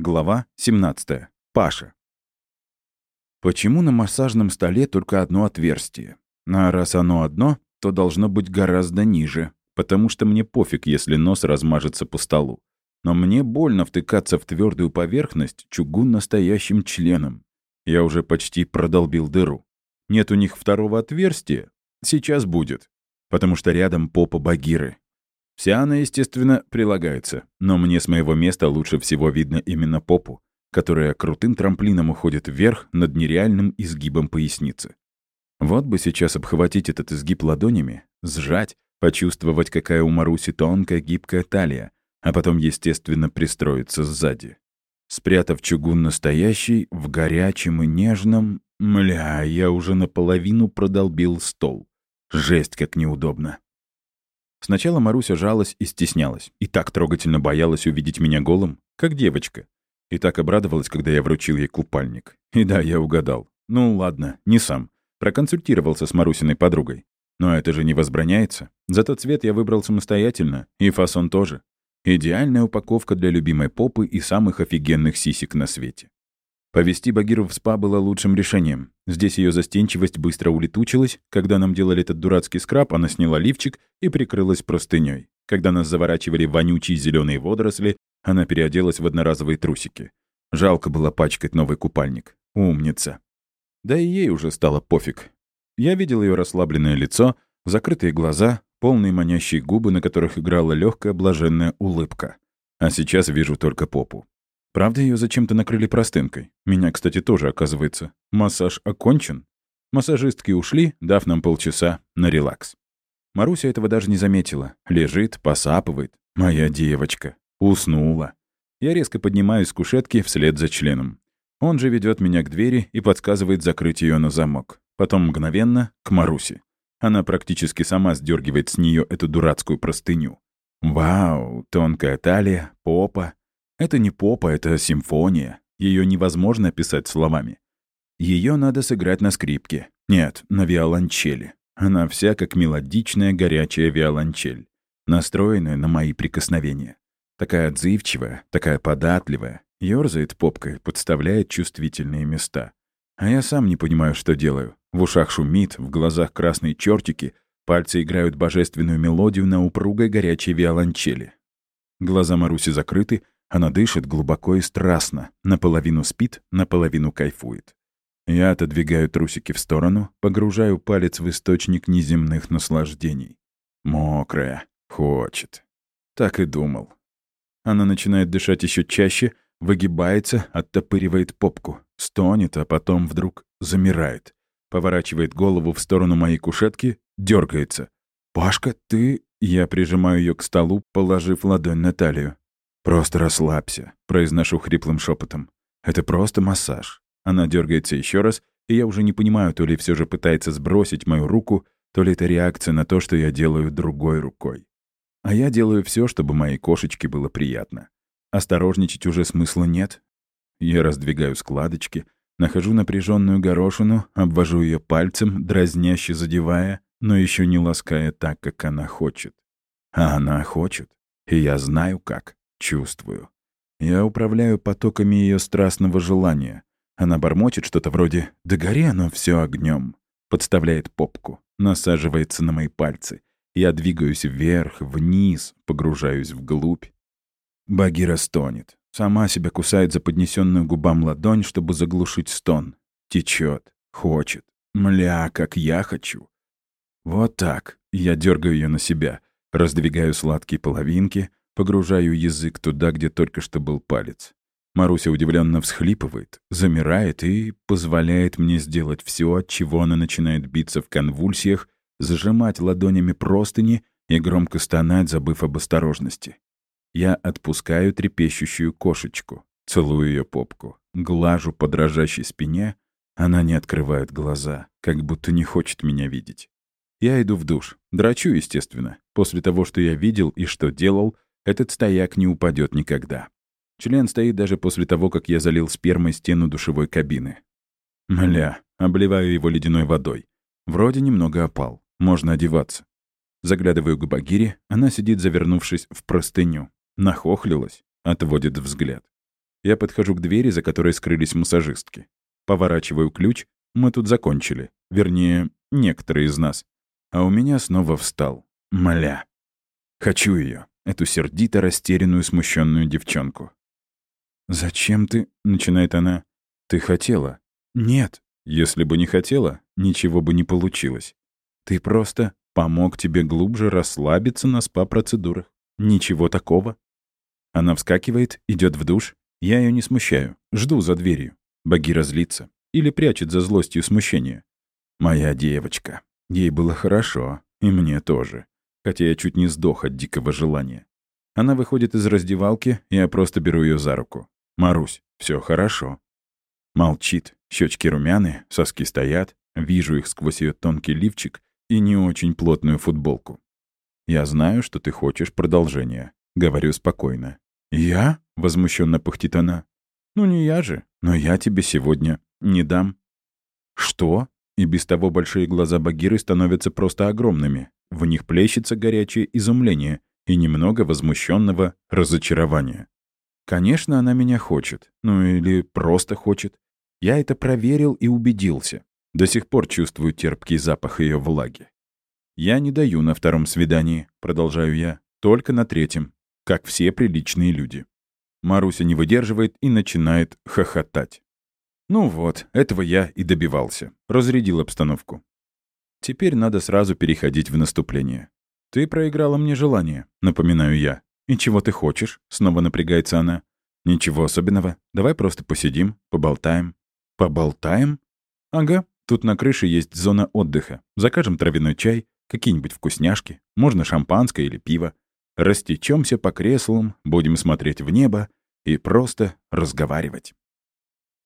Глава 17. Паша. Почему на массажном столе только одно отверстие? А раз оно одно, то должно быть гораздо ниже, потому что мне пофиг, если нос размажется по столу. Но мне больно втыкаться в твердую поверхность чугун настоящим членом. Я уже почти продолбил дыру. Нет у них второго отверстия? Сейчас будет. Потому что рядом попа Багиры. Вся она, естественно, прилагается, но мне с моего места лучше всего видно именно попу, которая крутым трамплином уходит вверх над нереальным изгибом поясницы. Вот бы сейчас обхватить этот изгиб ладонями, сжать, почувствовать, какая у Маруси тонкая гибкая талия, а потом, естественно, пристроиться сзади. Спрятав чугун настоящий, в горячем и нежном... Мля, я уже наполовину продолбил стол. Жесть, как неудобно. Сначала Маруся жалась и стеснялась, и так трогательно боялась увидеть меня голым, как девочка. И так обрадовалась, когда я вручил ей купальник. И да, я угадал. Ну ладно, не сам. Проконсультировался с Марусиной подругой. Но это же не возбраняется. Зато цвет я выбрал самостоятельно, и фасон тоже. Идеальная упаковка для любимой попы и самых офигенных сисек на свете. Повести Багиру в спа было лучшим решением. Здесь ее застенчивость быстро улетучилась. Когда нам делали этот дурацкий скраб, она сняла лифчик и прикрылась простыней. Когда нас заворачивали в вонючие зеленые водоросли, она переоделась в одноразовые трусики. Жалко было пачкать новый купальник. Умница. Да и ей уже стало пофиг. Я видел ее расслабленное лицо, закрытые глаза, полные манящие губы, на которых играла легкая блаженная улыбка. А сейчас вижу только попу. Правда, ее зачем-то накрыли простынкой. Меня, кстати, тоже оказывается. Массаж окончен. Массажистки ушли, дав нам полчаса на релакс. Маруся этого даже не заметила. Лежит, посапывает. Моя девочка. Уснула. Я резко поднимаюсь с кушетки вслед за членом. Он же ведет меня к двери и подсказывает закрыть ее на замок. Потом мгновенно к Марусе. Она практически сама сдергивает с нее эту дурацкую простыню. Вау, тонкая талия, попа. Это не попа, это симфония. Ее невозможно описать словами. Ее надо сыграть на скрипке. Нет, на виолончели. Она вся как мелодичная горячая виолончель, настроенная на мои прикосновения. Такая отзывчивая, такая податливая, ёрзает попкой, подставляет чувствительные места. А я сам не понимаю, что делаю. В ушах шумит, в глазах красные чертики, пальцы играют божественную мелодию на упругой горячей виолончели. Глаза Маруси закрыты — она дышит глубоко и страстно, наполовину спит, наполовину кайфует. Я отодвигаю трусики в сторону, погружаю палец в источник неземных наслаждений. Мокрая. Хочет. Так и думал. Она начинает дышать еще чаще, выгибается, оттопыривает попку, стонет, а потом вдруг замирает. Поворачивает голову в сторону моей кушетки, дергается. «Пашка, ты...» Я прижимаю ее к столу, положив ладонь на талию. «Просто расслабься», — произношу хриплым шепотом. «Это просто массаж». Она дергается еще раз, и я уже не понимаю, то ли все же пытается сбросить мою руку, то ли это реакция на то, что я делаю другой рукой. А я делаю все, чтобы моей кошечке было приятно. Осторожничать уже смысла нет. Я раздвигаю складочки, нахожу напряженную горошину, обвожу ее пальцем, дразняще задевая, но еще не лаская так, как она хочет. А она хочет, и я знаю как. Чувствую. Я управляю потоками ее страстного желания. Она бормочет что-то вроде «Да гори оно все огнем. Подставляет попку, насаживается на мои пальцы. Я двигаюсь вверх, вниз, погружаюсь вглубь. Багира стонет. Сама себя кусает за поднесенную губам ладонь, чтобы заглушить стон. Течет, хочет. Мля, как я хочу. Вот так. Я дергаю ее на себя, раздвигаю сладкие половинки, Погружаю язык туда, где только что был палец. Маруся удивленно всхлипывает, замирает и позволяет мне сделать все, от чего она начинает биться в конвульсиях, зажимать ладонями простыни и громко стонать, забыв об осторожности. Я отпускаю трепещущую кошечку, целую ее попку, глажу по дрожащей спине, она не открывает глаза, как будто не хочет меня видеть. Я иду в душ, драчу, естественно. После того, что я видел и что делал — этот стояк не упадет никогда. Член стоит даже после того, как я залил спермой стену душевой кабины. Мля, обливаю его ледяной водой. Вроде немного опал. Можно одеваться. Заглядываю к Багире, она сидит, завернувшись в простыню. Нахохлилась, отводит взгляд. Я подхожу к двери, за которой скрылись массажистки. Поворачиваю ключ. Мы тут закончили. Вернее, некоторые из нас. А у меня снова встал. Мля. Хочу ее эту сердито растерянную смущенную девчонку. «Зачем ты?» — начинает она. «Ты хотела?» «Нет. Если бы не хотела, ничего бы не получилось. Ты просто помог тебе глубже расслабиться на спа-процедурах. Ничего такого». Она вскакивает, идет в душ. Я ее не смущаю. Жду за дверью. Боги злится. Или прячет за злостью смущение. «Моя девочка. Ей было хорошо. И мне тоже хотя я чуть не сдох от дикого желания. Она выходит из раздевалки, и я просто беру ее за руку. «Марусь, все хорошо». Молчит, щечки румяны, соски стоят, вижу их сквозь ее тонкий лифчик и не очень плотную футболку. «Я знаю, что ты хочешь продолжения», — говорю спокойно. «Я?» — возмущенно пыхтит она. «Ну не я же, но я тебе сегодня не дам». «Что?» И без того большие глаза Багиры становятся просто огромными. В них плещется горячее изумление и немного возмущенного разочарования. Конечно, она меня хочет. Ну или просто хочет. Я это проверил и убедился. До сих пор чувствую терпкий запах ее влаги. «Я не даю на втором свидании», — продолжаю я, — «только на третьем, как все приличные люди». Маруся не выдерживает и начинает хохотать. Ну вот, этого я и добивался. Разрядил обстановку. Теперь надо сразу переходить в наступление. «Ты проиграла мне желание», — напоминаю я. «И чего ты хочешь?» — снова напрягается она. «Ничего особенного. Давай просто посидим, поболтаем». «Поболтаем?» «Ага, тут на крыше есть зона отдыха. Закажем травяной чай, какие-нибудь вкусняшки, можно шампанское или пиво. Растечемся по креслам, будем смотреть в небо и просто разговаривать».